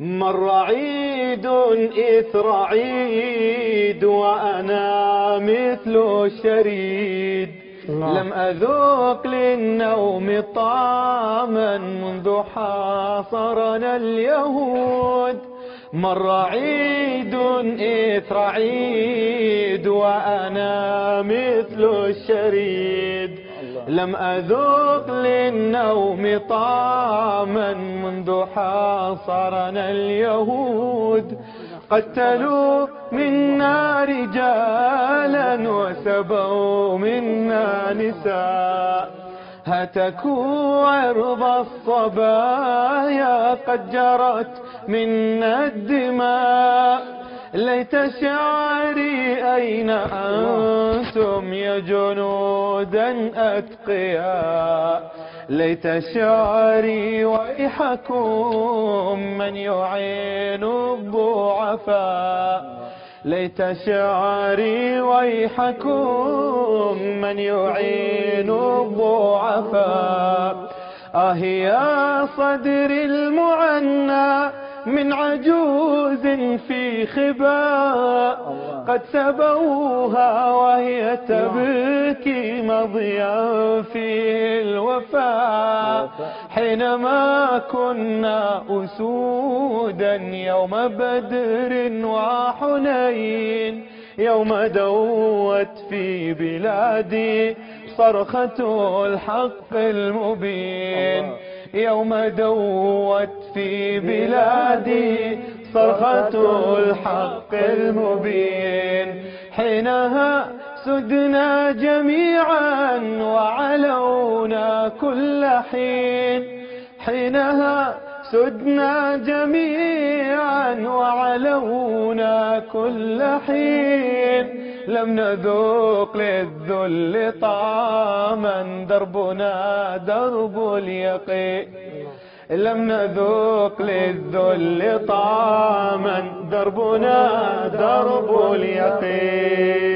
مر عيد إثر عيد وأنا مثل الشريد لم أذوق للنوم طعما منذ حاصرنا اليهود. مر عيد إثر عيد وأنا مثل الشريد لم أذوق للنوم طعما منذ حاصرنا اليهود. قتلوا منا رجالا وسبوا منا نساء. هتكوا عرض الصبايا قد جرت منا الدماء. ليت شعري أين أنتم يا جنودا أتقياء ليت شعري ويحكم من يعين الضعفاء ليت شعري ويحكم من يعين الضعفاء آه يا صدر المعنى من عجوز في خباء قد سبوها وهي تبكي مضيا في الوفاء. حينما كنا أسودا يوم بدر وحنين يوم دوت في بلادي صرخة الحق المبين. يوم دوت في بلادي صرخة الحق المبين. حينها سدنا جميعا وعلونا كل حين. حينها سدنا جميعا كل حين لم نذوق للذل طعاما. دربنا درب اليقين لم نذوق للذل طعاما. دربنا درب اليقين.